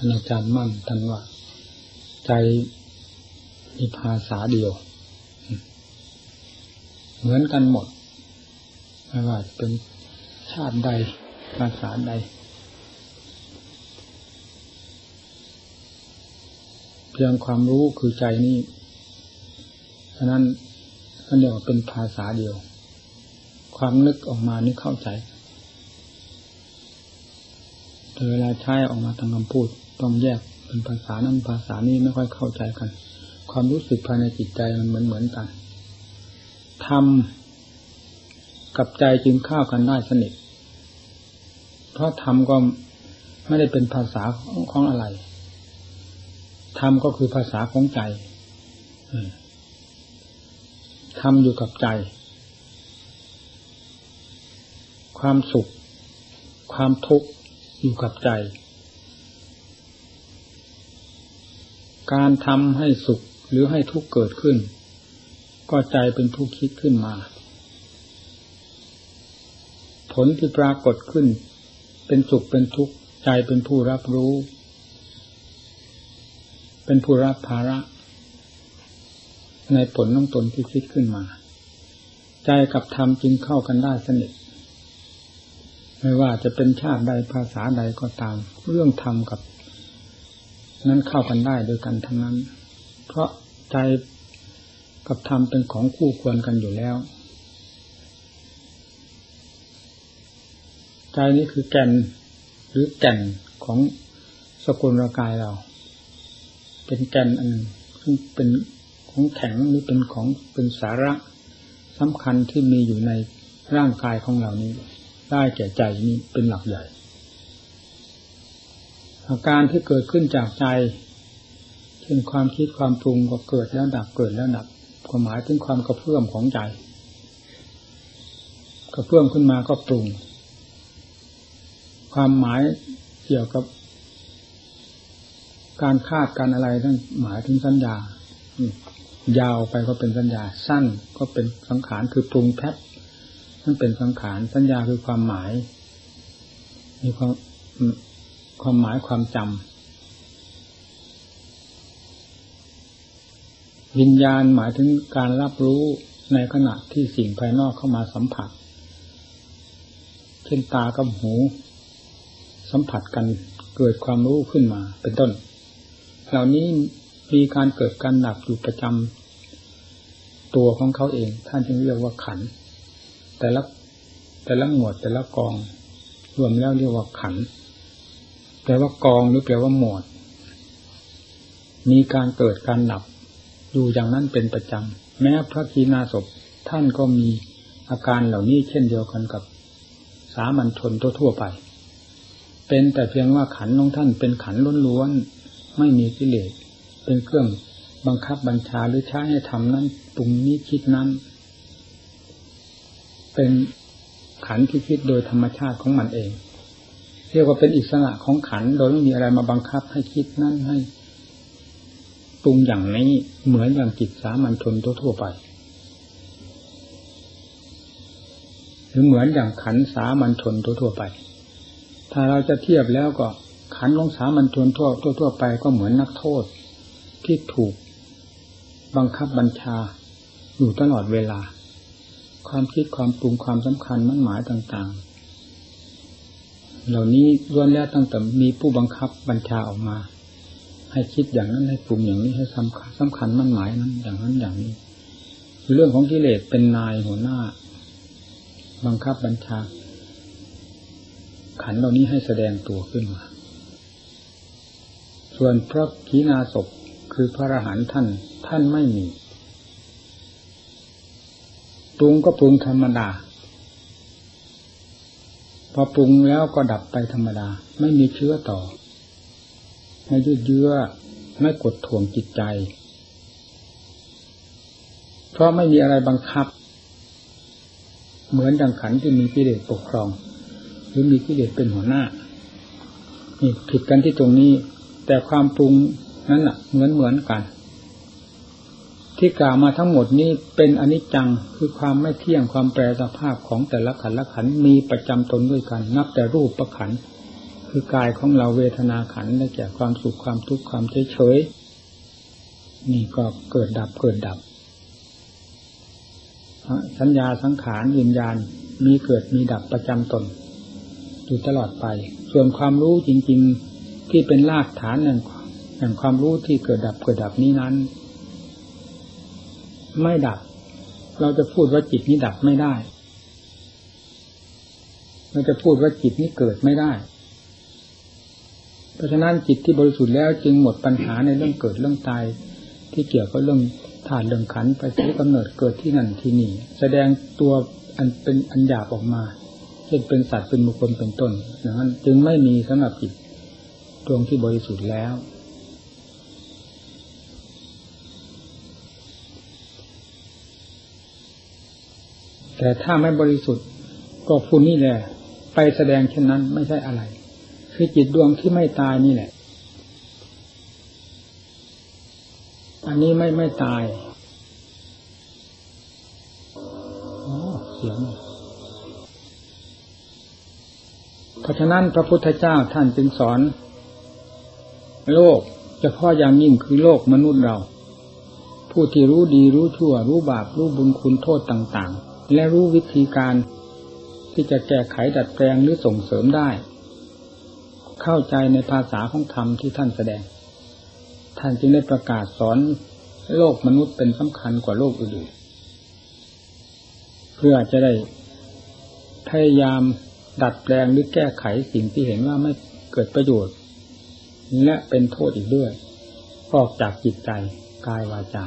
านอาจารย์มั่นท่านว่า ใจมีภาษาเดียว เหมือนกันหมดไม่ว่าจะเป็นชาติใดภาษาใด เพียงความรู้คือใจนี่ฉะนั้นท่านเรียกว่าเป็นภาษาเดียว ความนึกออกมานี่เข้าใจเวลาใช้ออกมาทางคำพูด ต้องแยกเป็นภาษานั้นภาษานี้ไม่ค่อยเข้าใจกัน ความรู้สึกภายในจิตใจมันเหมือนเหมือนกันทำกับใจจึงเข้ากันได้สนิท เพราะทำก็ไม่ได้เป็นภาษาของอะไรทำก็คือภาษาของใจทำอยู่กับใจ ความสุข ความทุกข์อยู่กับใจ การทำให้สุขหรือให้ทุกข์เกิดขึ้น ก็ใจเป็นผู้คิดขึ้นมา ผลที่ปรากฏขึ้น เป็นสุขเป็นทุกข์ใจเป็นผู้รับรู้ เป็นผู้รับภาระ ในผลน้องตนที่คิดขึ้นมา ใจกับธรรมจึงเข้ากันได้สนิทไม่ว่าจะเป็นชาติใดภาษาใดก็ตาม เรื่องธรรมกับ นั้นเข้ากันได้โดยกันทั้งนั้น เพราะใจกับธรรมเป็นของคู่ควรกันอยู่แล้ว ใจนี้คือแก่นหรือแก่นของสกุลกายเรา เป็นแก่นอันซึ่งเป็นของแข็งหรือเป็นของเป็นสาระสำคัญที่มีอยู่ในร่างกายของเรานี้ ได้แก่ใจนี้เป็นหลักใหญ่ อาการที่เกิดขึ้นจากใจเช่นความคิดความปรุงก็เกิดแล้วดับเกิดแล้วดับความหมายถึงความกระเพื่อมของใจกระเพื่อมขึ้นมาก็ปรุง ความหมายเกี่ยวกับ การคาดการอะไรทั้งหมายถึงสัญญายาวไปก็เป็นสัญญาสั้นก็เป็นสังขารคือปรุงแพทนั่นเป็นสังขารสัญญาคือความหมายมีความ ความหมายความจำวิญญาณหมายถึงการรับรู้ในขณะที่สิ่งภายนอกเข้ามาสัมผัส เช่นตากับหู สัมผัสกันเกิดความรู้ขึ้นมา เป็นต้น เหล่านี้มีการเกิดการดับอยู่ประจำตัวของเขาเอง ท่านจึงเรียกว่าขัน แต่ละแต่ละหมวดแต่ละกอง รวมแล้วเรียกว่าขัน แปลว่ากองหรือแปลว่าหมวด มีการเกิดการดับอยู่อย่างนั้นเป็นประจำ แม้พระกีนาศพท่านก็มีอาการเหล่านี้เช่นเดียวกันกับสามัญชนทั่วไป เป็นแต่เพียงว่าขันของท่านเป็นขันล้วนๆไม่มีกิเลสเป็นเครื่องบังคับบัญชาหรือใช้ให้ทำนั้นปรุงนี้คิดนั้น เป็นขันที่คิดโดยธรรมชาติของมันเอง เรียกว่าเป็นอิสระของขัน โดยไม่มีอะไรมาบังคับให้คิดนั่นให้ปรุงอย่างนี้เหมือนอย่างจิตสามัญชนทั่วไป หรือเหมือนอย่างขันสามัญชนทั่วไป ถ้าเราจะเทียบแล้วก็ขันของสามัญชนทั่วทั่วไปก็เหมือนนักโทษ ที่ถูกบังคับบัญชาอยู่ตลอดเวลา ความคิดความปรุงความสำคัญมั่นหมายต่างๆ เหล่านี้ล้วนแล้วตั้งแต่มีผู้บังคับบัญชาออกมา ให้คิดอย่างนั้นให้ปรุงอย่างนี้ให้สำคัญสำคัญมั่นหมายนั้นอย่างนั้นอย่างนี้ เรื่องของกิเลสเป็นนายหัวหน้า บังคับบัญชา ขันเหล่านี้ให้แสดงตัวขึ้นมา ส่วนพระขีณาศพคือพระอรหันต์ท่านท่านไม่มีปรุงก็ปรุงธรรมดา พอปรุงแล้วก็ดับไปธรรมดา ไม่มีเชื้อต่อ ไม่ยืดเยื้อไม่กดถ่วงจิตใจ เพราะไม่มีอะไรบังคับ เหมือนดังขันที่มีกิเลสปกครอง หรือมีกิเลสเป็นหัวหน้านี่ผิดกันที่ตรงนี้ แต่ความปรุงนั้นอะ เหมือนเหมือนกัน ที่กล่าวมาทั้งหมดนี้เป็นอนิจจังคือความไม่เที่ยงความแปรสภาพของแต่ละขันละขันมีประจำตนด้วยกัน นับแต่รูปประขันคือกายของเราเวทนาขันได้แก่ความสุขความทุกข์ความเฉยเฉยนี่ก็เกิดดับเกิดดับสัญญาสังขารวิญญาณมีเกิดมีดับประจำตนอยู่ตลอดไป ส่วนความรู้จริง ๆที่เป็นรากฐานแห่งแห่งความรู้ที่เกิดดับเกิดดับนี้นั้น ไม่ดับ เราจะพูดว่าจิตนี้ดับไม่ได้ เราจะพูดว่าจิตนี้เกิดไม่ได้ เพราะฉะนั้นจิตที่บริสุทธิ์แล้วจึงหมดปัญหาในเรื่องเกิดเรื่องตายที่เกี่ยวกับเรื่องธาตุเรื่องขันไปใช้กำเนิดเกิดที่นั่นที่นี่ แสดงตัวอันเป็นอันหยาบออกมาเช่นเป็นสัตว์เป็นบุคคลเป็นต้นดังนั้นจึงไม่มีสำหรับจิตดวงที่บริสุทธิ์แล้ว แต่ถ้าไม่บริสุทธิ์ก็พูดนี่แหละ ไปแสดงเช่นนั้นไม่ใช่อะไร คือจิตดวงที่ไม่ตายนี่แหละ อันนี้ไม่ไม่ตายอ๋อเสียงเพราะฉะนั้นพระพุทธเจ้าท่านจึงสอน โลกเฉพาะอย่างยิ่งคือโลกมนุษย์เรา ผู้ที่รู้ดีรู้ชั่ว รู้บาปรู้บุญคุณโทษต่าง ๆ และรู้วิธีการที่จะแก้ไขดัดแปลงหรือส่งเสริมได้ เข้าใจในภาษาของธรรมที่ท่านแสดง ท่านจึงได้ประกาศสอนโลกมนุษย์เป็นสำคัญกว่าโลกอื่นเพื่อจะได้พยายามดัดแปลงหรือแก้ไขสิ่งที่เห็นว่าไม่เกิดประโยชน์ และเป็นโทษอีกด้วยออกจากจิตใจกายวาจา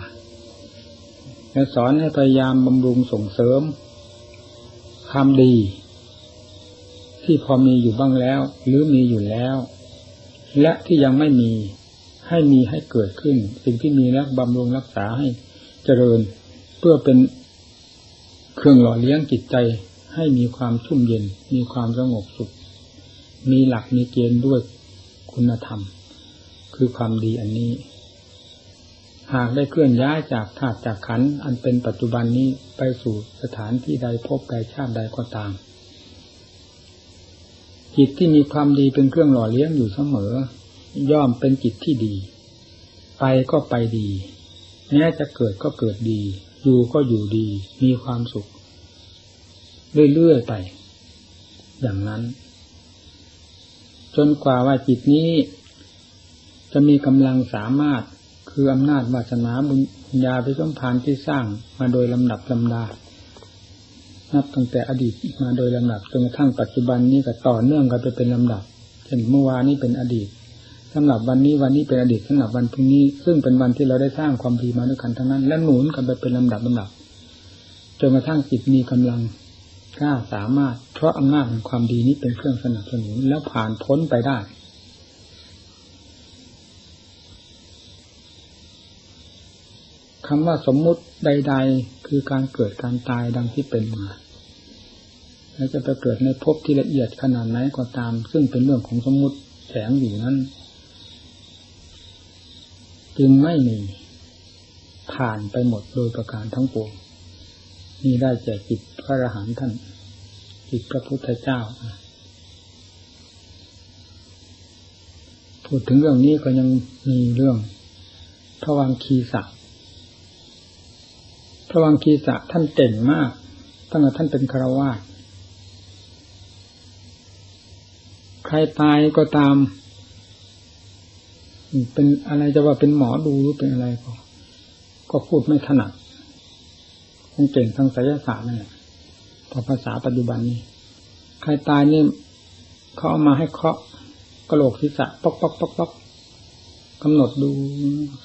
และสอนให้พยายามบำรุงส่งเสริมความดี ที่พอมีอยู่บ้างแล้ว หรือมีอยู่แล้ว และที่ยังไม่มีให้มีให้เกิดขึ้น สิ่งที่มีแล้วบำรุงรักษาให้เจริญ เพื่อเป็นเครื่องหล่อเลี้ยงจิตใจให้มีความชุ่มเย็น มีความสงบสุข มีหลักมีเกณฑ์ด้วยคุณธรรม คือความดีอันนี้ หากได้เคลื่อนย้ายจากธาตุจากขันอันเป็นปัจจุบันนี้ไปสู่สถานที่ใดพบใดชาติใดก็ตาม จิตที่มีความดีเป็นเครื่องหล่อเลี้ยงอยู่เสมอ ย่อมเป็นจิตที่ดี ไปก็ไปดีแม้จะเกิดก็เกิดดี อยู่ก็อยู่ดี มีความสุข เรื่อยๆไป อย่างนั้น จนกว่าว่าจิตนี้ จะมีกำลังสามารถ คืออำนาจวาสนาบุญญาไปสมพานที่สร้างมาโดยลำดับลำดา นับตั้งแต่อดีตมาโดยลำดับจนกระทั่งปัจจุบันนี้ก็ต่อเนื่องกันไปเป็นลำดับเช่นเมื่อวานนี้เป็นอดีตสำหรับวันนี้วันนี้เป็นอดีตสำหรับวันพรุ่งนี้ ซึ่งเป็นวันที่เราได้สร้างความดีมาด้วยกันทั้งนั้น และหนุนกันไปเป็นลำดับลำดับจนกระทั่งจิตมีกำลังกล้าสามารถ เพราะอำนาจของความดีนี้เป็นเครื่องสนับสนุนแล้วผ่านพ้นไปได้ คำว่าสมมุติใด ๆ คือการเกิดการตายดังที่เป็นมาแล้วจะไปเกิดในภพที่ละเอียดขนาดไหนก็ตาม ซึ่งเป็นเรื่องของสมมุติแฝงอยู่นั้น จึงไม่มีผ่านไปหมดโดยประการทั้งปวงนี่ได้แก่จิตพระอรหันต์ท่าน จิตพระพุทธเจ้า พูดถึงเรื่องนี้ก็ยังมีเรื่องพระวังคีศักดิ์ ระวังคีสะท่านเก่งมาก ตั้งแต่ท่านเป็นคารวาสใครตายก็ตาม เป็นอะไรจะว่าเป็นหมอดูหรือเป็นอะไรก็ ก็พูดไม่ถนัดคงเก่งทางไสยศาสตร์นั่นแหละพอภาษาปัจจุบันนี้ ใครตายนี่เขาเอามาให้เคาะกระโหลกศีรษะป๊อกป๊อกป๊อกป๊อกกำหนดดู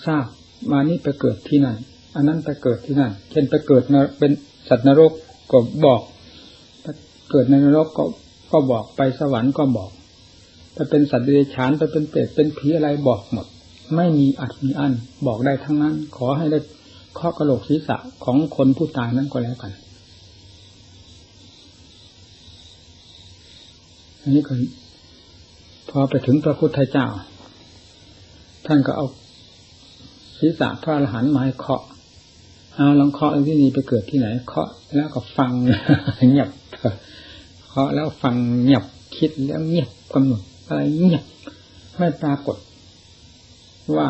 ทราบมานี่ไปเกิดที่ไหน อันนั้นไปเกิดที่นั่น เช่นไปเกิดเป็นสัตว์นรกก็บอกเกิดในนรกก็ก็บอกไปสวรรค์ก็บอกไปเป็นสัตว์เดรัจฉานไปเป็นเปรตเป็นผีอะไรบอกหมด ไม่มีอัดมีอันบอกได้ทั้งนั้น ขอให้ได้ข้อกระโหลกศีรษะของคนผู้ตายนั้นก็แล้วกัน อันนี้ก็พอไปถึงพระพุทธเจ้า ท่านก็เอาศีรษะพระอรหันต์มาให้เคาะ เอาลองเคาะที่นี่ไปเกิดที่ไหน เคาะแล้วก็ฟังเงียบเคาะแล้วฟังเงียบคิดแล้วเงียบกำหนดอะไรเงียบไม่ปรากฏว่า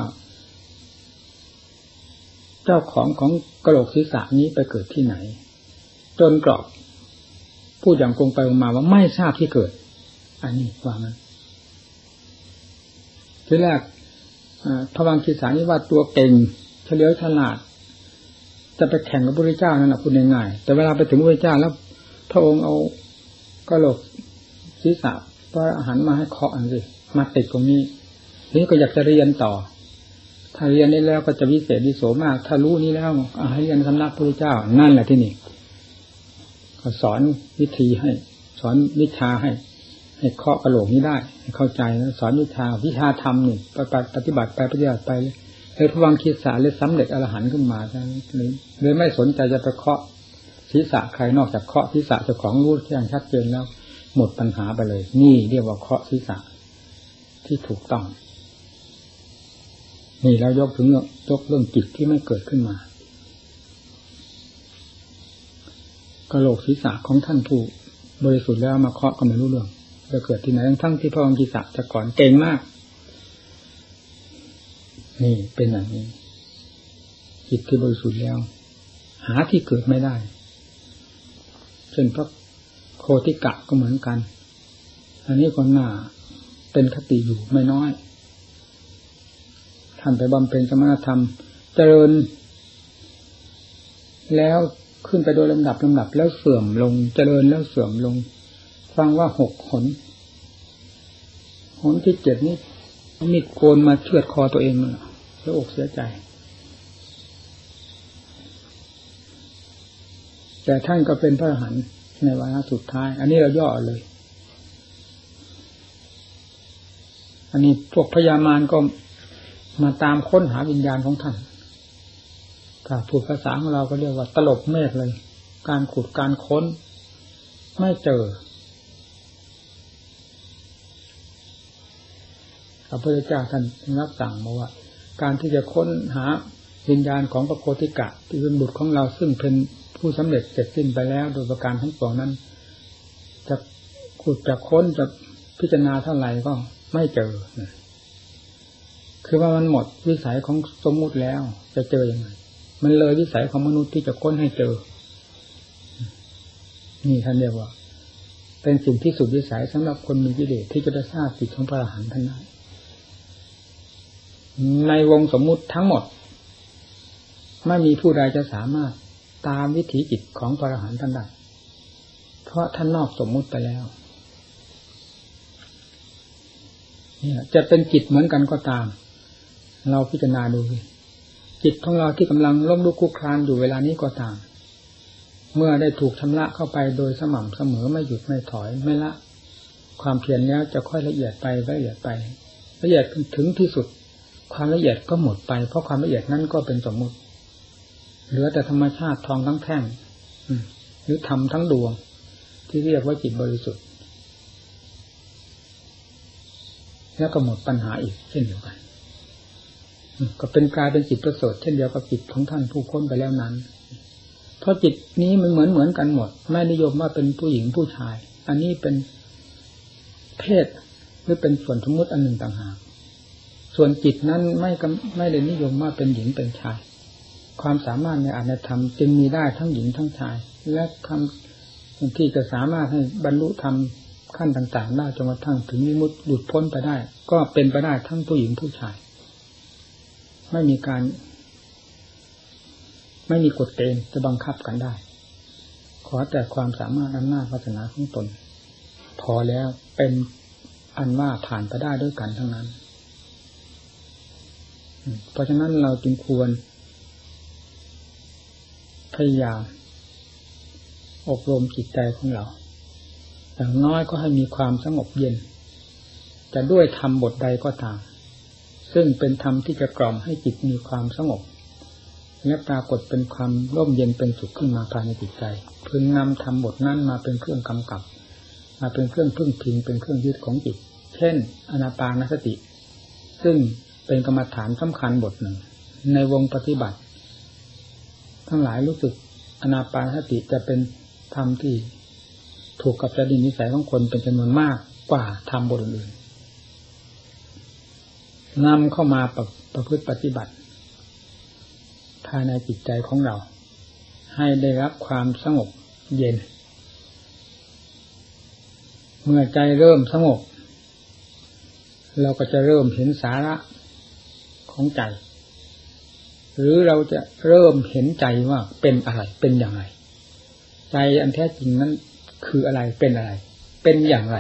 เจ้าของของกระโหลกศีรษะนี้ไปเกิดที่ไหน จนกรอบพูดอย่างกงไปงมาว่าไม่ทราบที่เกิด อันนี้ความนั้นทีแรกพระวังคีสานี้ว่าตัวเก่งเฉลียวฉลาด จะไปแข่งกับพระพุทธเจ้านั่นแหะคุณง่ายๆแต่เวลาไปถึงพระพุทธเจ้าแล้ว พระองค์เอากระโหลกศีรษะพระอาหารมาให้เคาะอันสิมาติดตรงนี้นี้ก็อยากจะเรียนต่อ ถ้าเรียนนี้แล้วก็จะวิเศษวิโสมาก ถ้ารู้นี้แล้วให้เรียนสำนักพระพุทธเจ้านั่นแหละที่นี่ก็สอนวิธีให้ สอนวิชาให้ ให้เคาะกระโหลกนี้ได้ ให้เข้าใจสอนวิชาวิชาธรรมนึ่ปฏิบัติไปปฏิบัติไป เลยพระวังคิดสาเลยสำเร็จอรหันต์ขึ้นมาเลยเลยไม่สนใจจะไปเคาะศีรษะใครนอกจากเคาะศีรษะเจ้าของรู้ที่อย่างชัดเจนแล้ว หมดปัญหาไปเลย นี่เรียกว่าเคาะศีรษะที่ถูกต้อง นี่เรายกถึงยกเรื่องจิตที่ไม่เกิดขึ้นมากระโหลกศีรษะของท่านผู้บริสุทธิ์แล้วมาเคาะก็ไม่รู้เรื่องจะเกิดที่ไหนทั้งที่พระองค์กิสะจะก่อนเก่งมาก นี่เป็นอย่างนี้ จิตที่บริสุทธิ์แล้ว หาที่เกิดไม่ได้เช่นพระโคติกะก็เหมือนกัน อันนี้ก็น่าเป็นคติอยู่ไม่น้อยท่านไปบำเพ็ญสมณธรรม เจริญ แล้วขึ้นไปโดยลำดับลำดับแล้วเสื่อมลง เจริญแล้วเสื่อมลง ฟังว่าหกหนหนที่เจ็ดนี้มีโกนมาเชือดคอตัวเองแล้ วอกเสียใจ แต่ท่านก็เป็นพระอรหันต์ในวาระสุดท้าย อันนี้เราย่อเลย อันนี้พวกพญามารก็มาตามค้นหาวิญญาณของท่านถ้าพูดภาษาของเราก็เรียกว่า ตลบเมฆเลย การขุดการค้น ไม่เจอพระพุทธเจ้าท่านรับสั่งมาว่า การที่จะค้นหาวิญญาณของพระโคติกะที่เป็นบุตรของเราซึ่งเป็นผู้สำเร็จเสร็จสิ้นไปแล้ว โดยประการทั้งปวงนั้น จะขุดจะค้นจะพิจารณาเท่าไหร่ก็ไม่เจอ คือว่ามันหมดวิสัยของสมมุติแล้ว จะเจออยังไง มันเลยวิสัยของมนุษย์ที่จะค้นให้เจอ นี่ท่านเรียกว่า เป็นสิ่งที่สุดวิสัยสำหรับคนมีกิเลสที่จะได้ทราบจิตของพระอรหันต์ท่านนั้น ในวงสมมุติทั้งหมด ไม่มีผู้ใดจะสามารถตามวิถีจิตของพระอรหันต์ท่านได้เพราะท่านนอกสมมุติไปแล้วเนี่ยจะเป็นจิตเหมือนกันก็ตาม เราพิจารณาดูจิตของเราที่กำลังล้มลุกคุกคลานอยู่เวลานี้ก็ตาม เมื่อได้ถูกชำระเข้าไปโดยสม่ำเสมอไม่หยุดไม่ถอยไม่ละ ความเพียรแล้วจะค่อยละเอียดไปละเอียดไป ละเอียดถึงที่สุด ความละเอียดก็หมดไป เพราะความละเอียดนั้นก็เป็นสมมุติ เหลือแต่ธรรมชาติทองทั้งแท่งหรือทำทั้งดวง ที่เรียกว่าจิตบริสุทธิ์ แล้วก็หมดปัญหาอีกเช่นเดียวกันก็เป็นกลายเป็นจิตประเสริฐเช่นเดียวกับจิตของท่านผู้พ้นไปแล้วนั้น เพราะจิตนี้มันเหมือนเหมือนกันหมด ไม่นิยมว่าเป็นผู้หญิงผู้ชาย อันนี้เป็นเพศหรือเป็นส่วนสมมติอันหนึ่งต่างหาก ส่วนจิตนั้นไม่ไม่ได้นิยมว่าเป็นหญิงเป็นชาย ความสามารถในอานธรรม จึงมีได้ทั้งหญิงทั้งชาย และคำที่จะสามารถให้บรรลุธรรมขั้นต่างๆได้จนกระทั่งถึงมิมุติหลุดพ้นไปได้ ก็เป็นไปได้ทั้งผู้หญิงผู้ชาย ไม่มีการ ไม่มีกฎเกณฑ์จะบังคับกันได้ ขอแต่ความสามารถอำนาจพัฒนาของตน พอแล้วเป็นอันว่าผ่านไปได้ด้วยกันทั้งนั้น เพราะฉะนั้นเราจึงควร พยายามอบรมจิตใจของเรา อย่างน้อยก็ให้มีความสงบเย็น จะด้วยธรรมบทใดก็ตาม ซึ่งเป็นธรรมที่จะกล่อมให้จิตมีความสงบและปรากฏเป็นความร่มเย็นเป็นสุขขึ้นมาภายในจิตใจ พึงนำธรรมบทนั้นมาเป็นเครื่องกำกับ มาเป็นเครื่องพึ่งพิงเป็นเครื่องยึดของจิต เช่น อนาปานสติ ซึ่ง เป็นกรรมฐานสำคัญบทหนึ่ง ในวงปฏิบัติ ทั้งหลายรู้สึกอนาปานสติจะเป็นธรรมที่ถูกกับจริตนิสัยของคนเป็นจำนวนมากกว่าธรรมบทอื่นนำเข้ามาประประพฤติปฏิบัติ ภายในจิตใจของเรา ให้ได้รับความสงบเย็น เมื่อใจเริ่มสงบ เราก็จะเริ่มเห็นสาระ ของใจ หรือเราจะเริ่มเห็นใจว่าเป็นอะไรเป็นอย่างไร ใจอันแท้จริงนั้นคืออะไรเป็นอะไร เป็นอย่างไร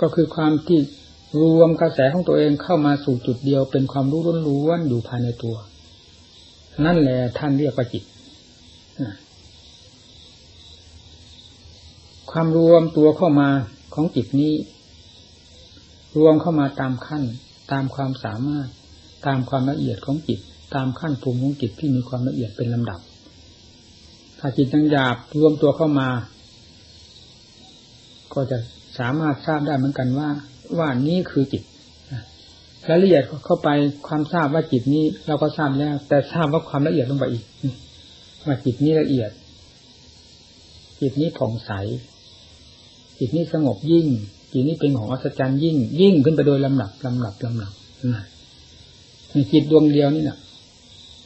ก็คือความที่รวมกระแสของตัวเองเข้ามาสู่จุดเดียว เป็นความรู้ล้วนๆอยู่ภายในตัว นั่นแหละท่านเรียกว่าจิตความรวมตัวเข้ามาของจิตนี้ รวมเข้ามาตามขั้น ตามความสามารถ ตามความละเอียดของจิต ตามขั้นภูมิของจิตที่มีความละเอียดเป็นลำดับ ถ้าจิตยังหยาบรวมตัวเข้ามา ก็จะสามารถทราบได้เหมือนกันว่า ว่านี้คือจิตรายละเอียดเข้าไปความทราบว่าจิตนี้ เราก็ทราบแล้ว แต่ทราบว่าความละเอียดลงไปอีกว่าจิตนี้ละเอียด จิตนี้ผ่องใส จิตนี้สงบยิ่ง จิตนี้เป็นของอัศจรรย์ยิ่ง ยิ่งขึ้นไปโดยลำดับลำดับลำดับในจิตดวงเดียวนี่นะ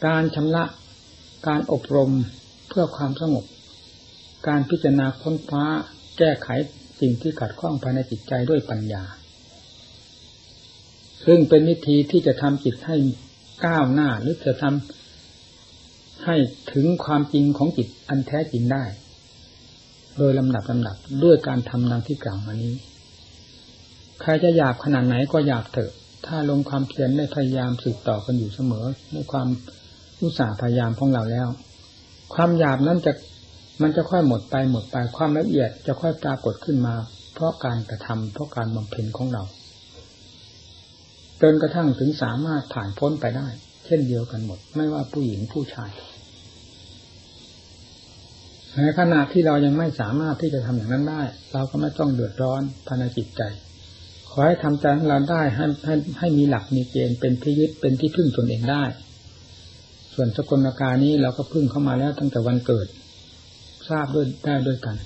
การชำระการอบรมเพื่อความสงบ การพิจารณาค้นคว้าแก้ไขสิ่งที่ขัดข้องภายในจิตใจด้วยปัญญา ซึ่งเป็นวิธีที่จะทำจิตให้ก้าวหน้าหรือจะทำให้ถึงความจริงของจิตอันแท้จริงได้ โดยลำดับลำดับด้วยการทำดังที่กล่าวมานี้ ใครจะหยาบขนาดไหนก็หยาบเถอะ ถ้าลงความเพียรได้พยายามสืบต่อกันอยู่เสมอในความอุตสาห์พยายามของเราแล้ว ความหยาบนั้นจะมันจะค่อยหมดไปหมดไปความละเอียดจะค่อยปรากฏขึ้นมา เพราะการกระทำเพราะการบำเพ็ญของเราจนกระทั่งถึงสามารถผ่านพ้นไปได้ เช่นเดียวกันหมด ไม่ว่าผู้หญิงผู้ชายในขณะที่เรายังไม่สามารถที่จะทำอย่างนั้นได้ เราก็ไม่ต้องเดือดร้อนภายในจิตใจ ขอให้ทำใจของเราได้ให้ให้ให้มีหลักมีเกณฑ์เป็นที่ยึดเป็นที่พึ่งตนเองได้ ส่วนสกลนาการนี้เราก็พึ่งเข้ามาแล้วตั้งแต่วันเกิด ทราบด้วยได้ด้วยกัน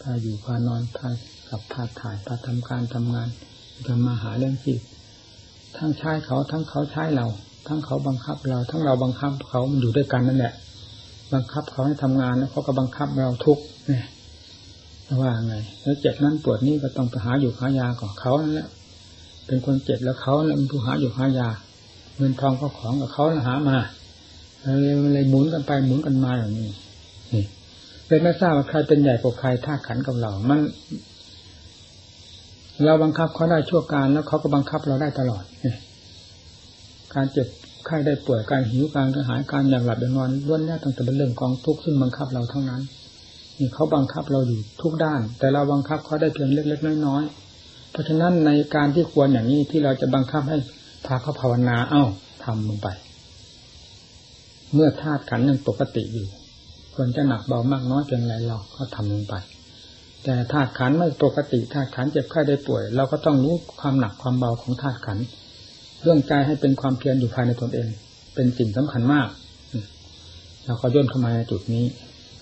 พาอยู่พานอนพากับพาถ่ายพาทำการทำงานทำมาหาเรื่องสิทั้งใช้เขาทั้งเขาใช้เรา ทั้งเขาบังคับเรา ทั้งเราบังคับเขามันอยู่ด้วยกันนั่นแหละบังคับเขาให้ทำงานแล้วเขาก็บังคับเราทุกเนี่ย ว่าไง แล้วเจ็บนั้นปวดนี่ก็ต้องไปหาอยู่หายาก่อนเขานั่นแหละเป็นคนเจ็บแล้วเขาเป็นผู้หาอยู่หายา เงินทองก็ของกับเขาหามาเลยเลยหมุนกันไปหมุนกันมาอย่างนี้นี่เลยไม่ทราบว่าใครเป็นใหญ่กว่าใครท่าขันกับเรา มัน เราบังคับเขาได้ชั่วการแล้วเขาก็บังคับเราได้ตลอดการเจ็บไข้ได้ป่วยการหิวการกระหายการอย่างหลับอย่างนอนล้วนแล้วตั้งแต่เป็นเรื่องกองทุกข์ซึ่งบังคับเราทั้งนั้น เขาบังคับเราอยู่ทุกด้าน แต่เราบังคับเขาได้เพียงเล็กๆน้อยๆเพราะฉะนั้นในการที่ควรอย่างนี้ที่เราจะบังคับให้พาเขาภาวนาเอ้าทำลงไป เมื่อธาตุขันยังปกติอยู่ควรจะหนักเบามากน้อยเพียงไรเราก็ทำลงไป แต่ธาตุขันไม่ปกติธาตุขันเจ็บไข้ได้ป่วย เราก็ต้องรู้ความหนักความเบาของธาตุขันเรื่องใจให้เป็นความเพียรอยู่ภายในตนเอง เป็นสิ่งสำคัญมากเราก็ย่นเข้ามาในจุดนี้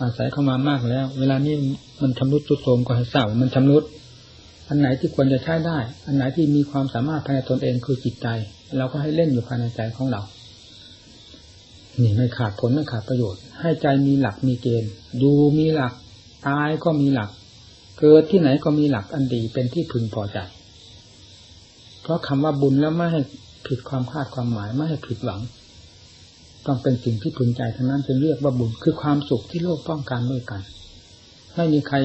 อาศัยเข้ามามากแล้ว เวลานี้มันชำรุดทุดโทรมก็ให้เศร้ามันชำรุด อันไหนที่ควรจะใช้ได้ อันไหนที่มีความสามารถภายในตนเองคือจิตใจ เราก็ให้เล่นอยู่ภายในใจของเรา นี่ไม่ขาดผลไม่ขาดประโยชน์ ให้ใจมีหลักมีเกณฑ์ ดูมีหลัก ตายก็มีหลัก เกิดที่ไหนก็มีหลักอันดีเป็นที่พึงพอใจ เพราะคำว่าบุญแล้วไม่ให้ผิดความคาดความหมายไม่ให้ผิดหวัง ต้องเป็นสิ่งที่พึงใจทั้งนั้นจึงเรียกว่าบุญคือความสุขที่โลกต้องการด้วยกัน ไม่มีใคร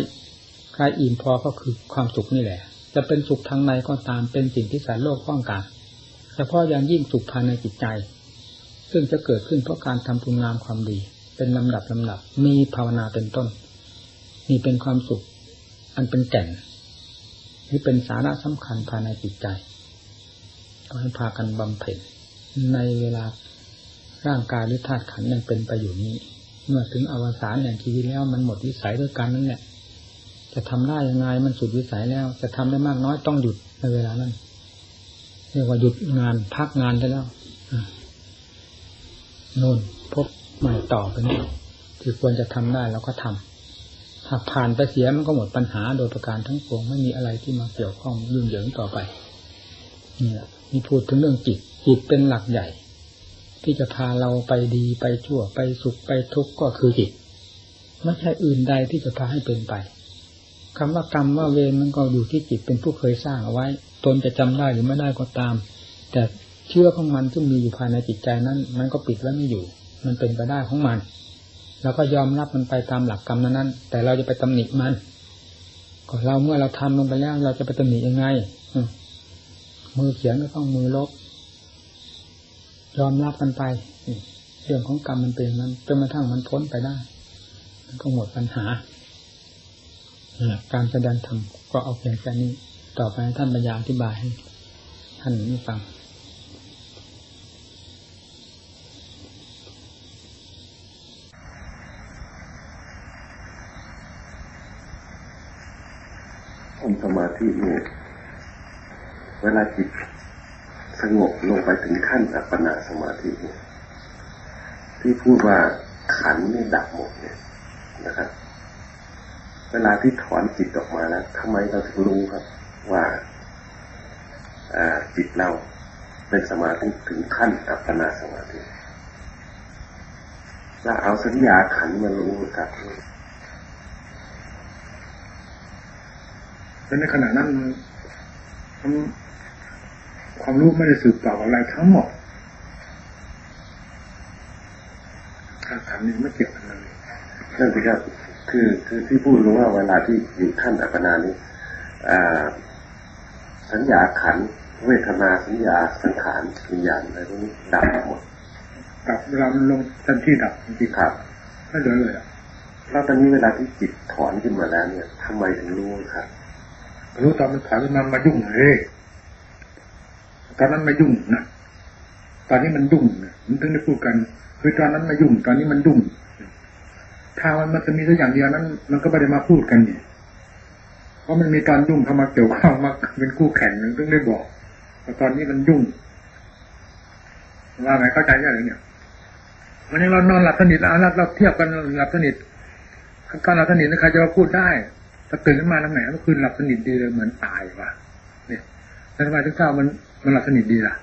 ใครอิ่มพอก็คือความสุขนี่แหละ จะเป็นสุขทางในก็ตามเป็นสิ่งที่สารโลกต้องการเฉพาะอย่างยิ่งสุขภายในจิตใจ ซึ่งจะเกิดขึ้นเพราะการทำคุณงามความดี เป็นลำดับลำดับมีภาวนาเป็นต้นนี่เป็นความสุข อันเป็นแก่นนี่เป็นสาระสำคัญภายในจิตใจต้องให้พากันบำเพ็ญในเวลา ร่างกายหรือธาตุขันยังเป็นไปอยู่นี้ เมื่อถึงอวสานอย่างชีวิตแล้วมันหมดวิสัยด้วยกันนั่นแหละจะทำได้ยังไงมันสุดวิสัยแล้ว จะทำได้มากน้อยต้องหยุดในเวลานั้นเรียกว่าหยุดงานพักงานได้แล้วโน่นพบใหม่ต่อไปนี่ที่ควรจะทำได้เราก็ทำหากผ่านไปเสียมันก็หมดปัญหาโดยประการทั้งปวงไม่มีอะไรที่มาเกี่ยวข้องยุ่งเหยิงต่อไปนี่แหละมีพูดถึงเรื่องจิตจิตเป็นหลักใหญ่ ที่จะพาเราไปดีไปชั่วไปสุขไปทุกข์ก็คือจิตไม่ใช่อื่นใดที่จะพาให้เป็นไปคำว่ากรรมว่าเวรมันก็อยู่ที่จิตเป็นผู้เคยสร้างเอาไว้ ตนจะจำได้หรือไม่ได้ก็ตาม แต่เชื่อของมันที่มีอยู่ภายในจิตใจนั้น มันก็ปิดไว้ไม่อยู่ มันเป็นไปได้ของมันเราก็ยอมรับมันไปตามหลักกรรมนั้นแต่เราจะไปตำหนิมันก็เราเมื่อเราทำลงไปแล้ว เราจะไปตำหนิยังไงมือเขียนก็ต้องมือลบ ยอมรับกันไปเรื่องของกรรมมันเป็นมันจนกระทั่งมันพ้นไปได้ มันก็หมดปัญหาการแสดงธรรมก็เอาเพียงแค่นี้ ต่อไปท่านบรรยายอธิบายให้ท่านนี้ฟังสมาธิเนี่ยเวลาจิต สงบลงไปถึงขั้นอัปปนาสมาธิเนี่ยที่พูดว่าขันนี่ดับหมดเนี่ยนะครับ เวลาที่ถอนจิตออกมาแล้วทำไมเราถึงรู้ครับ ว่าจิตเราเป็นสมาธิถึงขั้นอัปปนาสมาธิเราเอาสัญญาขันมารู้ครับแล้วในขณะนั้น ความรู้ไม่ได้สืบต่ออะไรทั้งหมดการถามนี้ไม่เกี่ยวกันเลยนั่นสิครับ คือคือที่พูดรู้ว่าเวลาที่อยู่ท่านอัปปนานี้สัญญาขันเวทนาสัญญาสังขารวิญญาณอะไรพวกนี้ดับหมดดับเวลามันลงทันที่ดับจริงครับไม่เหลือเลยอะแล้วตอนนี้เวลาที่จิตถอนขึ้นมาแล้วเนี่ยทำไมถึงรู้ครับรู้ตอนมันถอยมันมายุ่งเลย ตอนนั้นไม่ยุ่งนะตอนนี้มันยุ่งนะมันถึงได้พูดกัน คือตอนนั้นไม่ยุ่ง ตอนนี้มันยุ่งถ้ามันมันจะมีสักอย่างเดียวนั้น มันก็ไม่ได้มาพูดกันนี่เพราะมันมีการยุ่งเข้ามาเกี่ยวข้องมาเป็นคู่แข่งนึงต้องได้บอกแต่ตอนนี้มันยุ่งว่าไงเข้าใจยังไงเนี่ยวันนี้เรานอนหลับสนิทแล้วเราเทียบกันหลับสนิทการหลับสนิทนะใครจะมาพูดได้ตื่นขึ้นมาแล้วแหมเมื่อคืนหลับสนิทดีเลยเหมือนตายว่ะเนี่ยแล้วทำไมถึงเช้ามัน มันหลับสนิทดีล่ะ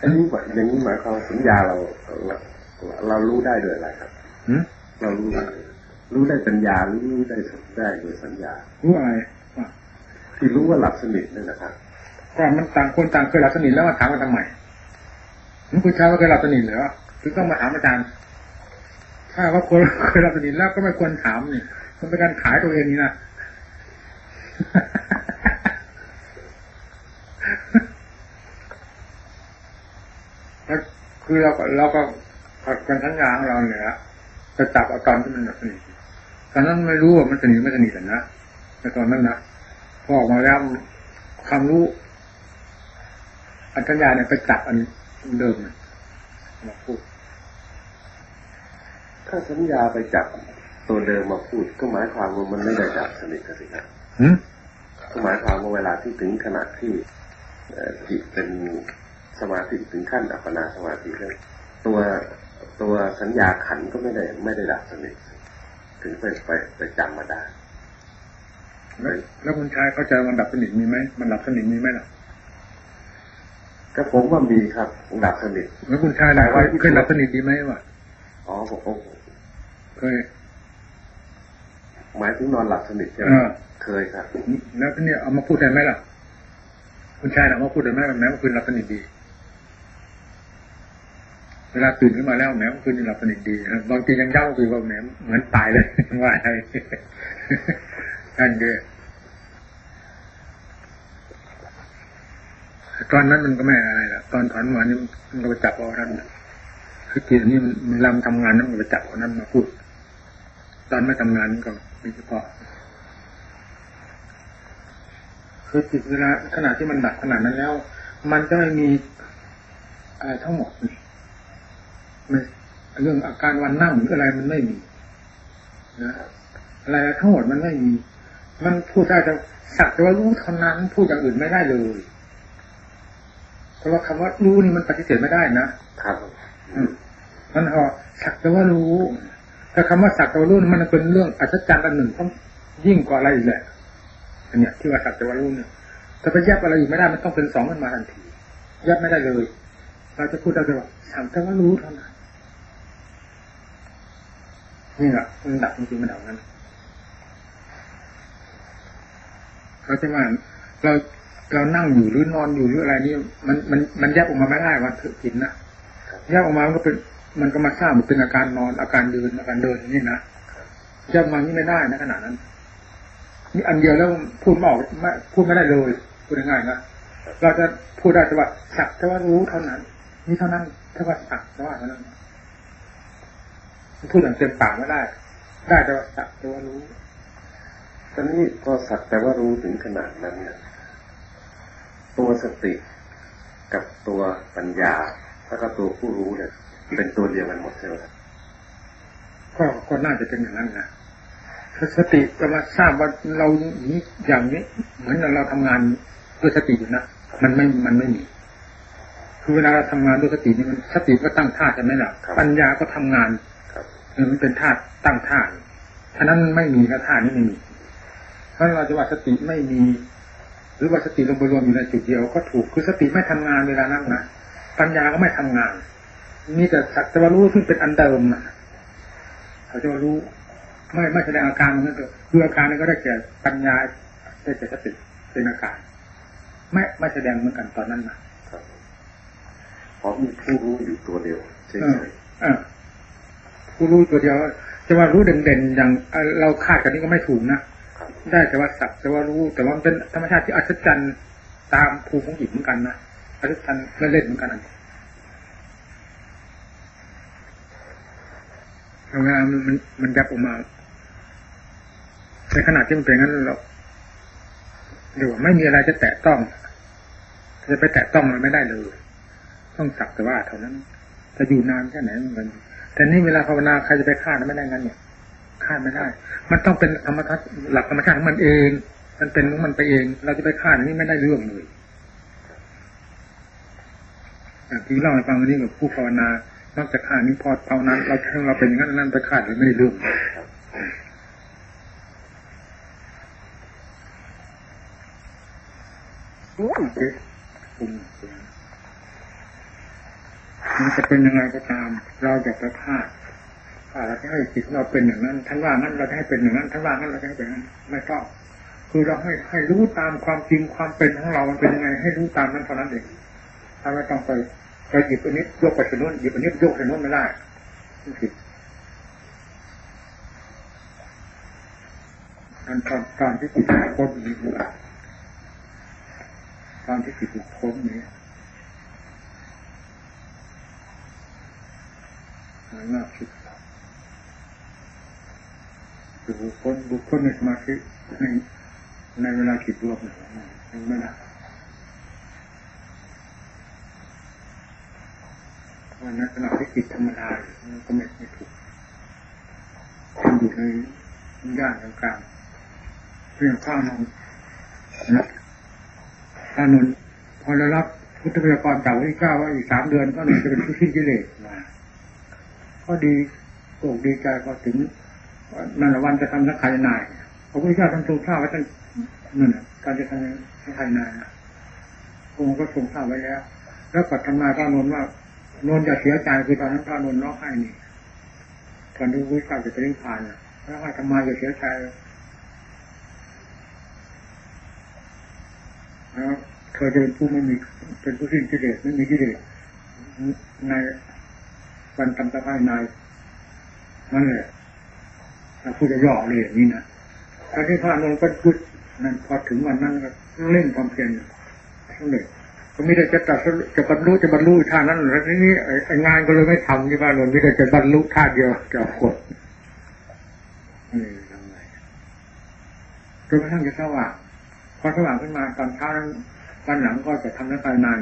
อันนี้อย่างนี้หมายความสัญญาเรา เรารู้ได้โดยอะไรครับเรารู้รู้ได้สัญญารู้ได้ได้โดยสัญญา รู้อะไรที่รู้ว่าหลับสนิทนั่นนะครับก็มันต่างคนต่างเคยหลับสนิทแล้วมาถามมาทำไมมันคุณชายว่าเคยหลับสนิทเหรอถึงต้องมาถามอาจารย์ถ้าว่าคนเคยหลับสนิทแล้วก็ไม่ควรถามนี่มันเป็นการขายตัวเองนี่นะ คือเราก็เราก็ผัดกันทั้งงานของเราเนี่ยจะจับเอาตอนที่มันสนิทตอนนั้นไม่รู้ว่ามันสนิทไม่สนิทนะในตอนนั้นนะพอออกมาแล้วความรู้อัญญาเนี่ยไปจับอันเดิมมาพูด ถ้าสัญญาไปจับตัวเดิมมาพูด ก็หมายความว่ามันไม่ได้ดับสนิทกันสิครับก็หมายความว่าเวลาที่ถึงขนาดที่จิตเป็น สมาธิถึงขั้นอัปปนาสมาธิเลยตัวตัวสัญญาขันก็ไม่ได้ไม่ได้ดับสนิทถึงไปไปไปจำมาได้ แล้วคุณชายเข้าใจมันดับสนิทมีไหมมันดับสนิทมีไหมล่ะก็ผมว่ามีครับดับสนิทแล้วคุณชายไหนว่าเคยดับสนิทดีไหมวะอ๋อผมเคยหมายถึงนอนหลับสนิทใช่ไหมเคยครับ แล้วทีนี้เอามาพูดได้ไหมล่ะ คุณชายเอามาพูดได้ไหมแม้ว่าคืนหลับสนิทดี เวลาตื่นขึ้นมาแล้วแหม้ว่าคืนหลับสนิทดีบางทียังเย้าคือว่าแหมเหมือนตายเลยว่าอะไรนั่นเยตอนนั้นมันก็ไม่อะไรละตอนถอนมานี่มันก็ไปจับเอาท่านคือจิตนี้มันลำทำงานนั้นมันไปจับเอานั้นมาพูด ตอนไม่ทำงานก็มีเฉพาะคือจิตเวลาขณะที่มันดับขนาดนั้นแล้ว มันจะไม่มีอะไรทั้งหมด ไม่เรื่องอาการวันนั่งหรืออะไรมันไม่มีนะอะไรทั้งหมดมันไม่มี มันพูดได้แต่สักแต่ว่ารู้เท่านั้นพูดอย่างอื่นไม่ได้เลยเพราะว่าคำว่ารู้นี่มันปฏิเสธไม่ได้นะครับมันพอสักแต่ว่ารู้ถ้าคำว่าสักแต่ว่ารู้มันเป็นเรื่องอัศจรรย์อันหนึ่งต้องยิ่งกว่าอะไรอีกแหละอันเนี้ยที่ว่าสักแต่ว่ารู้เนี่ยแต่ไปแยบอะไรอยู่ไม่ได้มันต้องเป็นสองขึ้นมาทันทีแยบไม่ได้เลย เราจะพูดได้เลยว่าสังแต่ว่ารู้เท่านั้น นี่แหละมันดับจริงๆมันดับนั้นเขาจะว่าเราเรานั่งอยู่หรือนอนอยู่หรืออะไรนี่มันมันมันแยกออกมาไม่ได้ว่าถือกินนะแยกออกมามันก็เป็นมันก็มาทราบมันเป็นอาการนอนอาการเดินอาการเดินนี่นะแยกมานี่ไม่ได้นะขนาดนั้น นี่อันเดียวแล้วพูดไม่ออกไม่พูดไม่ได้เลยพูดง่ายๆนะเราจะพูดได้แต่ว่าสักแต่ว่ารู้เท่านั้น นี่เท่านั้นถ้าว่าสักแต่ว่าเท่านั้น พูดอย่างเต็มปากไม่ได้ ได้แต่ว่าสักแต่ว่ารู้ตอนนี้พอสักแต่ว่ารู้ถึงขนาดนั้นเนี่ยตัวสติกับตัวปัญญาแล้วก็ตัวผู้รู้เนี่ยเป็นตัวเดียวกันหมดใช่ไหมก็ก็น่าจะเป็นอย่างนั้นนะสติจะมาทราบว่าเรานี้อย่างนี้ เหมือนเราทำงานด้วยสติอยู่นะมันไม่มันไม่มีคือเวลาเราทำงานด้วยสตินี่มันสติก็ตั้งท่าใช่ไหมล่ะปัญญาก็ทำงาน มันเป็นท่าตั้งท่าฉะนั้นไม่มีแล้วท่านี้ไม่มี เพราะเราจะว่าสติไม่มี หรือว่าสติลงไปรวมอยู่ในจุดเดียวก็ถูกคือสติไม่ทำงานเวลานั่งนะปัญญาก็ไม่ทำงานมีแต่สักแต่ว่ารู้ซึ่งเป็นอันเดิมนะเขาจะรู้ไม่ไม่แสดงอาการมันก็คืออาการนี้ก็ได้แก่ปัญญาได้แก่สติเป็นอาการไม่ไม่แสดงเหมือนกันตอนนั้นนะเพราะมีผู้รู้อยู่ตัวเดียวใช่ไหม ผู้รู้ตัวเดียวจะว่ารู้เด่นๆอย่างเราคาดกันนี้ก็ไม่ถูกนะได้แต่ว่าสักแต่ว่ารู้ แต่ว่ามันเป็นธรรมชาติที่อัศจรรย์ตามภูมิของจิตเหมือนกันนะอัศจรรย์เล่นเหมือนกันเวลานมันมันยับออกมาในขณะที่มันเป็นงั้นเราเดี๋ยวไม่มีอะไรจะแตะต้อง จะไปแตะต้องมันไม่ได้เลย ต้องสักแต่ว่าเท่านั้น จะอยู่นานแค่ไหนมัน แต่นี่เวลาภาวนาใครจะไปฆ่าไม่ได้งั้นเนี่ยฆ่าไม่ได้ มันต้องเป็นธรรมชาติหลักธรรมชาติของมันเอง มันเป็นของมันไปเอง เราจะไปฆ่านี่ไม่ได้เรื่องเลยอยางที่เล่าให้ฟังวันนี้กับผู้ภาวนานอกจากฆ่านี้พอภาวนเราถ้าเราเป็นอย่างนั้นนั่นไปฆ่าเลยไม่ได้เรื่องมั มันจะเป็นยังไงก็ตาม เราจะไปพลาดเราจะให้จิตเราเป็นอย่างนั้นท่านว่างั้นเราจะให้เป็นอย่างนั้นท่านว่างั้นเราจะให้เป็นอย่างนั้นไม่ต้องคือเราให้ให้รู้ตามความจริงความเป็นของเรา มันเป็นยังไง ให้รู้ตามนั้นเท่านั้นเองถ้าไม่ต้องไปไปหยิบอันนี้ยกไปถนู้นหยิบอันนี้ยกถึงนู้นไม่ได้ผิดการตอนตอนที่จิตพ้นนี้คือตอนที่จิตพ้นนี้ น่าคิดคือบุคคลบุคคลในสมาธิในในเวลาจิตรวมเนี่ยไม่ได้วันนั้นขณะที่จิตธรรมดาก็ไม่ไม่ถูกมันอยู่ในย่านกลางๆเรื่องข้างนนนะถ้านนพอเรารับพุทธพยากรจากวันที่เก้าว่าอีกสามเดือนก็นนจะเป็นผู้สิ้นกิเลสมา ก็ดีโกดีใจพอถึงนันวันจะทำสังขารนายพระพุทธเจ้าท่านทรงทราบไว้ท่านนั่นการจะทำสังขารนายนะองค์ก็ทรงทราบไว้แล้ว แล้วปัตนายพระนนท์ว่านนจะเสียใจคือตอนนั้นพระนนท์ร้องไห้นี่ตอนที่พระพุทธเจ้าจะไปนิพพานแล้วให้ทำไมจะเสียใจแล้วเธอจะเป็นผู้ไม่มีเป็นผู้สิ้นกิเลสไม่มีกิเลสใน วันทำสภาพนายนั่นแหละเราพูดจะย่อเลยอย่างนี้นะถ้าที่พระนนท์ก็พุดนั่นพอถึงวันนั้นก็เล่นความเพียรทั้งเลยก็ไม่ได้จะตัดจะบรรลุจะบรรลุท่านั้นแล้วทีนี้ไองานก็เลยไม่ทำที่บ้านนนท์ไม่ได้จะบรรลุท่าเดียวจะกดนี่ทำไงจนกระทั่งจะสว่างพอสว่างขึ้นมาตอนเช้านั้นวันหลังก็จะทำนักการนาน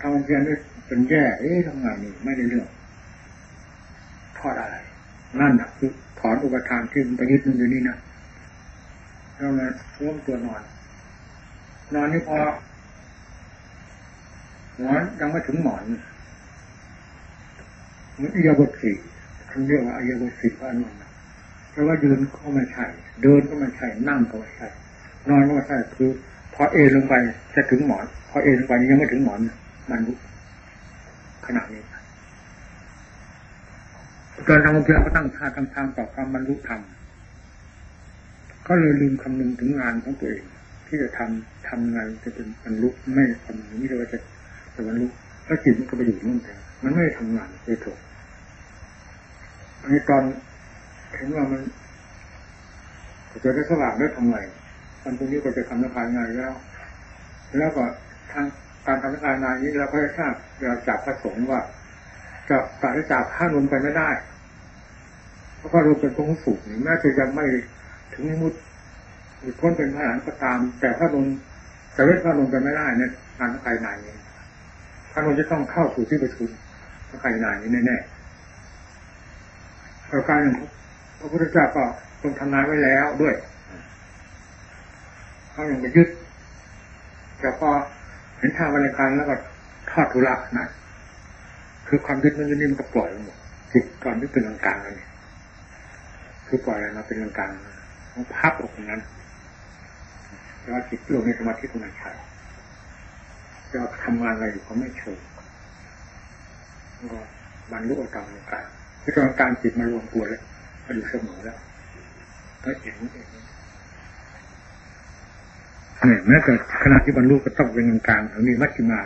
ทำความเพียรด้วย เป็นแย่เอ๊ะทำไงนี่ไม่ได้เรื่องทอดอะไรนั่นนะคือถอนอุปทานที่มันไปยึดมันอยู่นี่นะเรามาร่วมตัวนอน นอนนี่พอหมอนยังไม่ถึงหมอนมันอียบทสี่ท่านเรียกว่าอียบทสี่ว่านั่นนะเพราะว่ายืนก็ไม่ใช่เดินก็ไม่ใช่นั่งก็ไม่ใช่นอนก็ไม่ใช่คือพอเอลงไปจะถึงหมอน พอเอลงไปยังไม่ถึงหมอน มันรู้ ขนาดนี้ตอนทำความเพียรก็ตั้งท่าตั้งทางต่อความบรรลุธรรมก็เลยลืมคำนึงถึงงานของตัวเองที่จะทำทำงานจะเป็นบรรลุไม่คำนึงนี่เลยจะจะบรรลุแล้วจิตมันก็ไปอยู่นู่นแต่มันไม่ทำงานเลยถูกอันนี้ตอนเห็นว่ามันจะได้สว่างได้ทำไงตอนตรงนี้ก็จะทำนักการงานแล้ว แล้วก็ทาง การทำนักการงานนี้เราก็ได้ทราบเราจากพระสงฆ์ว่าจะปราศจากข้านมไปไม่ได้เพราะว่าเราเป็นองค์สูงแม้จะยังไม่ถึงมุดพ้นเป็นพระอรหันก็ตาม แต่ถ้าลงจะเว้นพระลงไปไม่ได้เนี่ยงานภายในนี้พระลงจะต้องเข้าสู่ที่ประชุมภายในนี้แน่ๆประการหนึ่งพระพุทธเจ้าก็ทรงทำนายไว้แล้วด้วยเขายังไปยึดแต่พอ เห็นทางบริการแล้วก็ทอดทุระนะคือความยึดนั้นนี่มันก็ปล่อยหมดจิตตอนที่เป็นกลางๆเลยคือปล่อยอะไรมาเป็นกลางๆมันพับออกตรงนั้นแต่ว่าจิตลงในสมาธิตรงนั้นใช่จะทำงานอะไรอยู่เขาไม่เชิญก็บรรลุอตามกลางคือตอนการจิตมารวมตัวแล้วมาอยู่เสมอแล้วก็เห็นเองเนี่ย แม้แต่ขณะที่บรรลุก็ต้องเป็นกลางๆมีมัชฌิมา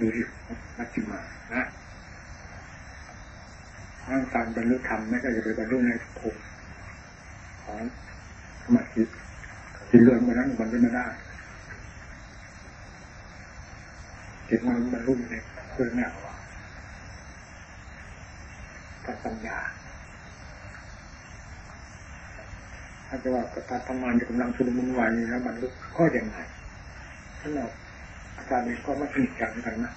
ดูดิมัชฌิมานะร่างการบรรลุธรรมไม่ใช่จะไปบรรลุในภูมิของสมาธิจิตเรื่องมันนั้นมันไม่ได้จิตมันบรรลุในเรื่องนี้ว่าปัญญา ถ้าจะว่าการทำงานจะกำลังชุลมุนวายนี้แล้วมันรู้ข้อยังไงท่านบอกอาจารย์นี้ก็ไม่สนิทกันกันนะ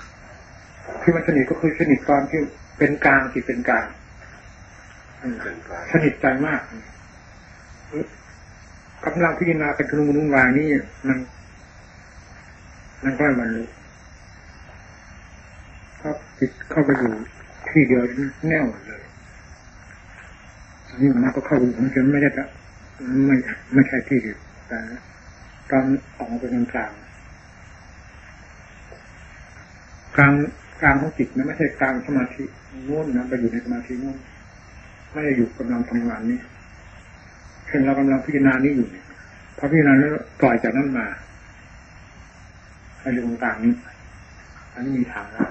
คือมันสนิทก็คือสนิทตอนที่เป็นกลางที่เป็นกลางสนิทใจมากกำลังพิจารณาเป็นชุลมุนวายนี้มันมันก็มันรู้ก็จิตเข้าไปอยู่ที่เดียวแน่วเลยนี่มันก็เข้าไปของฉันไม่ได้ ไม่ไม่ใช่ที่ดียวแต่ตอนออกมาเป็นกลางกลางกลางของจิตนะไม่ใช่กลางสมาธิง่นนะไปอยู่ในสมาธิง่นไม่ได้อยู่กำลังทำงานนี้เช่นเรากำลังพิจารณานี้อยู่เนี่ยพอพิจารณาแล้วปล่อยจากนั้นมาไปอยู่ตรงกลางนี้อันนี้มีทางแล้ว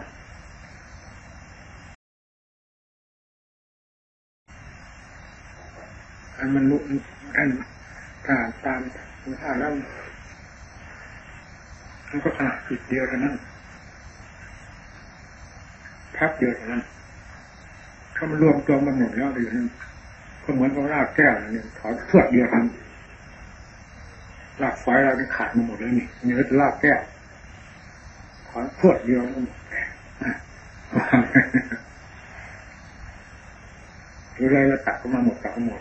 อันมันลุก อันถ้าตามถ้าแล้วมันก็ขนาดจิตเดียวเท่านั้นพับเดียวเท่านั้นถ้ามันรวมตัวมันหมดแล้วอยู่นั่นก็เหมือนกับรากแก้วเนี่ยถอนเพื่อเดียวกันรากไฟเราเนี่ขาดมาหมดเลยนี่เนื้อจะรากแก้วถอนเพื่อเดียวมันหรืออะไรเราตัดก็มาหมดตัดก็หมด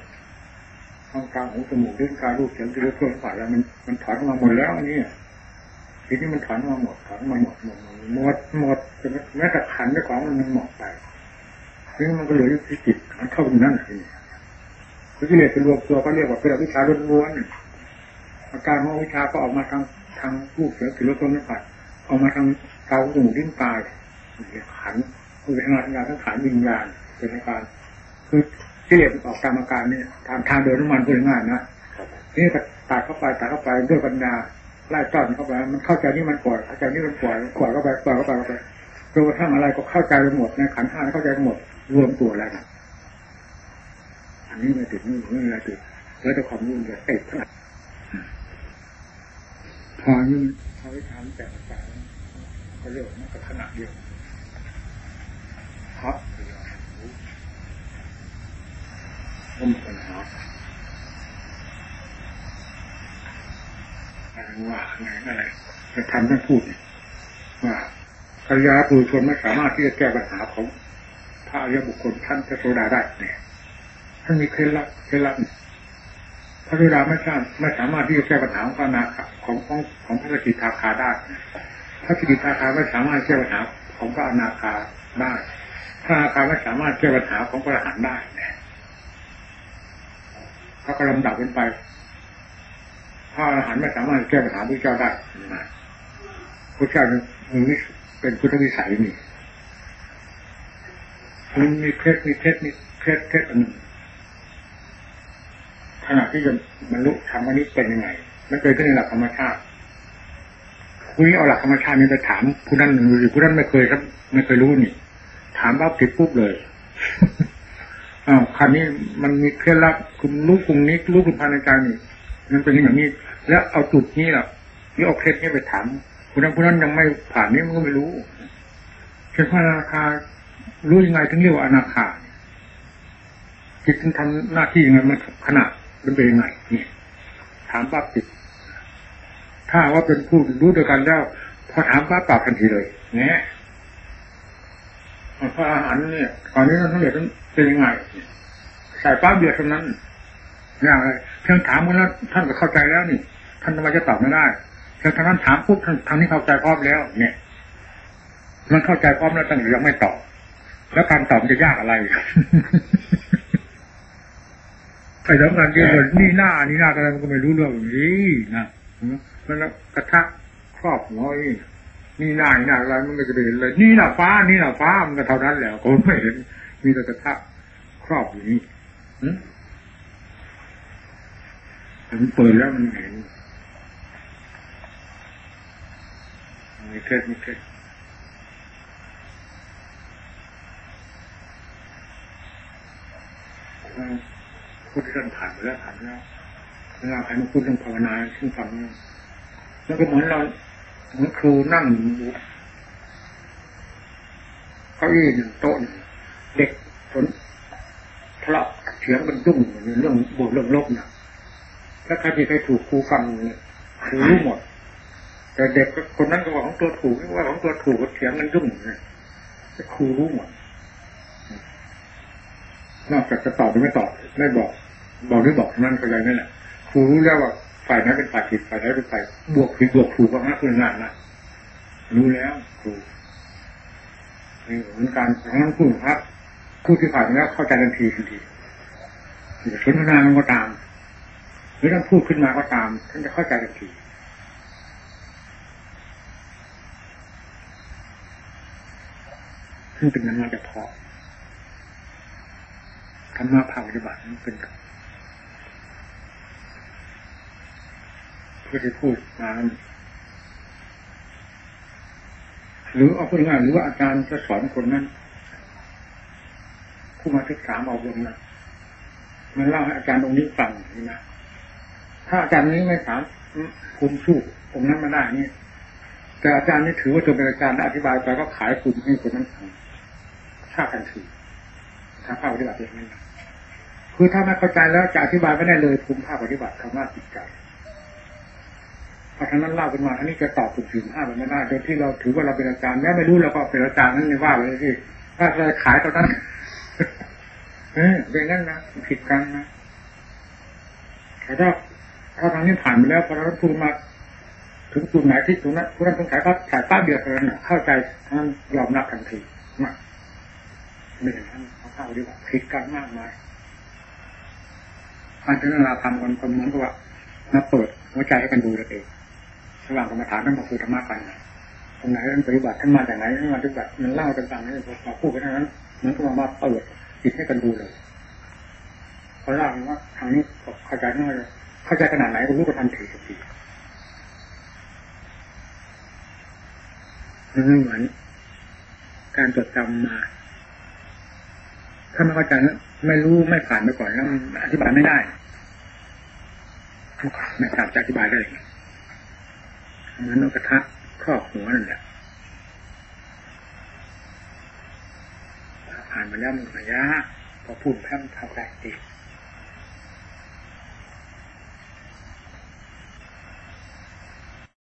ท้องกลางหูจมูกลิ้นกายรูปเสียงที่เราเพื่อนฝ่ายแล้วมันมันถอนมาหมดแล้วนี่ทีนี้มันถอนมาหมดถอนมาหมดหมดหมดหมดแม้แต่ขันในของมันมันหมดไปทีนี้มันก็เหลือที่จิตมันเข้าตรงนั้นเองคือกิเลสเป็นรวมตัวก็เรียกว่าเป็นวิชาล้วนๆอาการของวิชาก็ออกมาทางทางรูปเสียงที่เราเพื่อนฝ่ายออกมาทางเตาหูลิ้นกายขันคือเป็นงานงานทั้งขันวิญญาณเป็นอาการคือ กิเลสออกตามอาการเนี่ยทางทางเดินน้ำมันเป็นง่ายนะนี่ตัดเข้าไปตัดเข้าไปด้วยปัญญาไล่ต้อนเข้าไปมันเข้าใจนี่มันปล่อยเข้าใจนี่มันปล่อยปล่อยเข้าไปปล่อยเข้าไปเข้าไปจนกระทั่งอะไรก็เข้าใจไปหมดในขันห้าเข้าใจหมดรวมตัวแล้วนะอันนี้ไม่ติดนี่ไม่อะไรติดแล้วแต่ความรุ่นเลยเอ๊ะพอนี่พอวิชามแต่ต่างก็เรียกว่ามันขนาดเดียวครับ ก็มีปัญหาอะไรว่าไงอะไรจะทำท่านพูดว่าพยาปุถุชนไม่สามารถที่จะแก้ปัญหาของพระอริยบุคคลท่านพระโสดาได้เนี่ยท่านมีเคล็ดลับเคล็ดลับพระโสดาไม่ทราบไม่สามารถที่จะแก้ปัญหาของพระนาคของของของพระสกิทาคาได้พระสกิทาคาไม่สามารถแก้ปัญหาของพระอนาคาได้พระอนาคาไม่สามารถแก้ปัญหาของพระอรหันต์ได้ เขาก็ลำดับกันไปพพระอรหันต์ไม่สามารถแก้ปัญหาพระเจ้าได้พระเจ้าเป็นพุทธวิสัยนี่มันมีเคล็ดมีเคล็ดมีเคล็ดเคล็ดอันหนึ่งขณะที่จะบรรลุธรรมนี้เป็นยังไง มันเกิดขึ้นในหลักธรรมชาติคุยเอาหลักธรรมชาตินี้ไปถามผู้นั้นหรือผู้นั้นไม่เคยครับ ไม่เคยรู้นี่ ถามปั๊บติดปุ๊บเลย อ้าวคันนี้มันมีเคล็ดลับคุณรู้คุณนี้รู้คุณภายในใจนี่มันเป็นอย่างนี้ แล้วเอาจุดนี้แหละนี่เอาเคล็ดนี้ไปถามผู้นั้นผู้นั้นยังไม่ผ่านนี้มันก็ไม่รู้เช่นพระราคารู้ยังไงถึงเรียกว่าอนาคาจิตถึงทำหน้าที่ยังไงมันขนาดมันเป็นยังไงนี่ถามปั๊บติดถ้าว่าเป็นผู้รู้ด้วยกันแล้วพอถามปั๊บตอบทันทีเลยเนี่ย พระอาหารเนี่ยตอนนี้ท่านเรียนเป็นยังไงใส่ปั๊บเดียวเท่านั้นอย่างไรเพียงถามกันแล้วท่านก็เข้าใจแล้วนี่ ท่านทำไมจะตอบไม่ได้เพียงท่านั้นถามปุ๊บท่านทางนี้เข้าใจพร้อมแล้ว เนี่ย มันเข้าใจพร้อมแล้วตั้งยังไม่ตอบ แล้วการตอบจะยากอะไรไอ้สำคัญที่ว่านี่หน้านี่หน้าอะไรมันก็ไม่รู้เรื่องนี้นะมันกระทะครอบหัวนี่ หน้านี่หน้าอะไรมันก็จะเห็นเลย นี่หน้าฟ้า นี่หน้าฟ้ามันก็เท่านั้นแหละคนไม่เห็น มีแต่กระทะครอบอยู่นี่มันเปิดแล้วมันเห็นมีเคล็ดมีเคล็ดพูดที่ท่านผ่านไปแล้วผ่านแล้วเวลาใครมาพูดเรื่องภาวนาซึ่งฟังแล้วก็เหมือนเรา เหมือนครูนั่งอยู่เก้าอี้หนึ่งโต๊ะเด็กคนทะเลาะเถียงกันดุ้งเรื่องบทเรื่องลบเนะแล้วใครที่ใครถูกครูฟังเนี่ยครูรู้หมด แต่เด็กคนนั้นก็ว่าของตัวถูกว่าของตัวถูกก็เถียงกันดุ้งเนี่ยครูรู้หมดนอกจากจะตอบหรือไม่ตอบไม่บอก บอกหรือบอกนั่นก็เลยนั่นแหละครูรู้แล้วว่า ฝ่ายนั้นเป็นฝ่ายผิดฝ่ายนั้นเป็นฝ่ายบวกผิดบวกถูกก็มากขึ้นงานนะรู้แล้วครูนี่เหมือนการของนั้นพูดครับพูดที่ผ่านแล้วเข้าใจทันทีทันทีจะสนทนามันก็ตามหรือท่านพูดขึ้นมาก็ตามท่านจะเข้าใจทันทีซึ่งเป็นนั้นมาจะพอธรรมะภาคปฏิบัตินั้นเป็น เพื่อที่พูดมาหรือเอาพูดง่ายหรือว่าอาจารย์จะสอนคนนั้นผู้มาศึกษาเอาบนนะมันเล่าให้อาจารย์ตรงนี้ฟังนี่นะถ้าอาจารย์นี้ไม่สามคุมสู้ตรงนั้นมาได้นี่แต่อาจารย์นี่ถือว่าตัวเป็นอาจารย์อธิบายไปก็ขายคุมให้คนนั้นฟังฆ่ากันทีทางภาคปฏิบัติเอย่างนั้นคือถ้าไม่เข้าใจแล้วจะอธิบายไม่ได้เลยภูมิภาคปฏิบัติคำว่าจิตใจ เพราะฉะนั้นเล่าขึ้นมาอันนี้จะตอบถึงถึงห้ามันไม่ได้โดยที่เราถือว่าเราเป็นอาจารย์แม้ไม่รู้เราก็เป็นอาจารย์นั่นไม่ว่าเลยที่ถ้าเรขายตอนนั้นเออเป็นงั้นนะผิดกันนะแต่ถ้าถ้าทางนี้ผ่านไปแล้วพอเราพูดมาถึงจุดไหนที่ตรงนั้นผู้นั้นต้องขายก็ขายป้าเดียวเท่านั้นเข้าใจท่านยอมรับทันทีมาไม่อย่างนั้นเขาเข้าดีกว่าผิดกันมากมายมันถึงเวลาทำกันคนเหมือนกับว่ามาเปิดหัวใจให้กันดูตัวเอง ระหว่างกรรมฐานนั่นก็คือธรรมะกันตรงไหนท่านปฏิบัติท่านมาจากไหนท่านมาปฏิบัติมันเล่าต่างๆนี่พอพูดไปเท่านั้นมือนกับมาเปิดจิตให้กันดูเลยพอเล่าว่าทางนี้เข้าใจง่ายเลยเข้าใจขนาดไหนก็รู้กันทันทีสักทีมันเหมือนการจดจำมา ถ้าไม่เข้าใจไม่รู้ไม่ผ่านไปก่อนแล้วอธิบายไม่ได้ไม่ทราบจะอธิบายได้ เหมือนนกกระทะครอบหัวนั่นแหละผ่านมาแล้วมันระยะพอพูดแพ้มันเข้ดี